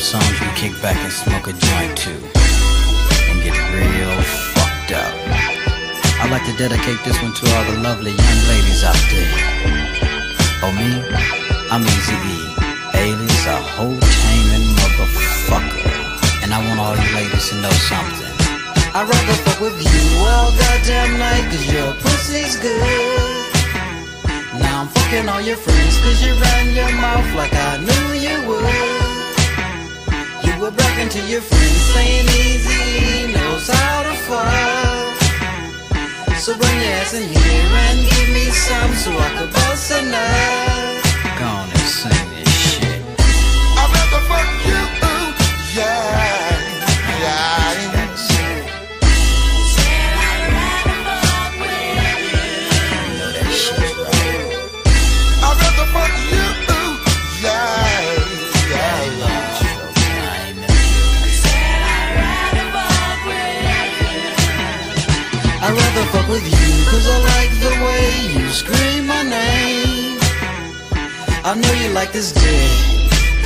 songs you kick back and smoke a joint to. And get real fucked up. I'd like to dedicate this one to all the lovely young ladies out there. Oh, me? I'm Easy E. Alias a whole taming motherfucker. And I want all you ladies to know something. I'd rather fuck with you all goddamn night, cause your pussy's good. Now I'm fucking all your friends, cause you ran your mouth like I knew you would. Were bragging to your friends, saying Eazy knows how to fuck. So bring your ass in here and give me some I'd rather fuck with you cause I like the way you scream my name. I know you like this dick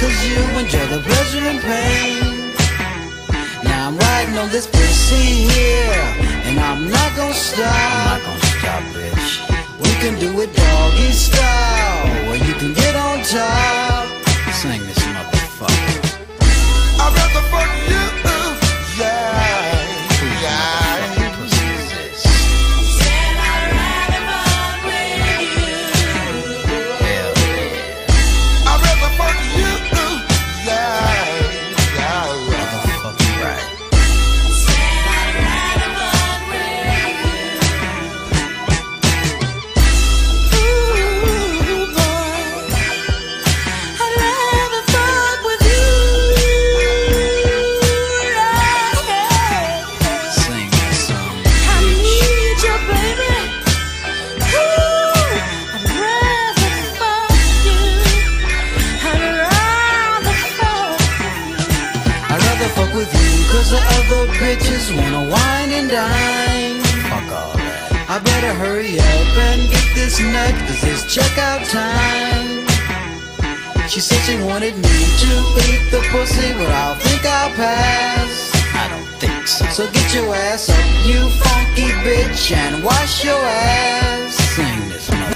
Cause you enjoy the pleasure and pain. Now I'm riding on this pussy here And I'm not gonna stop. I'm not gonna stop, bitch. We can do it doggy style Or you can get on top. Sing this motherfucker. I'd rather fuck you, cause the other bitches wanna wine and dine. Fuck all that. I better hurry up and get this nut cause it's checkout time. She said she wanted me to eat the pussy but I think I'll pass. I don't think so. So get your ass up you funky bitch and wash your ass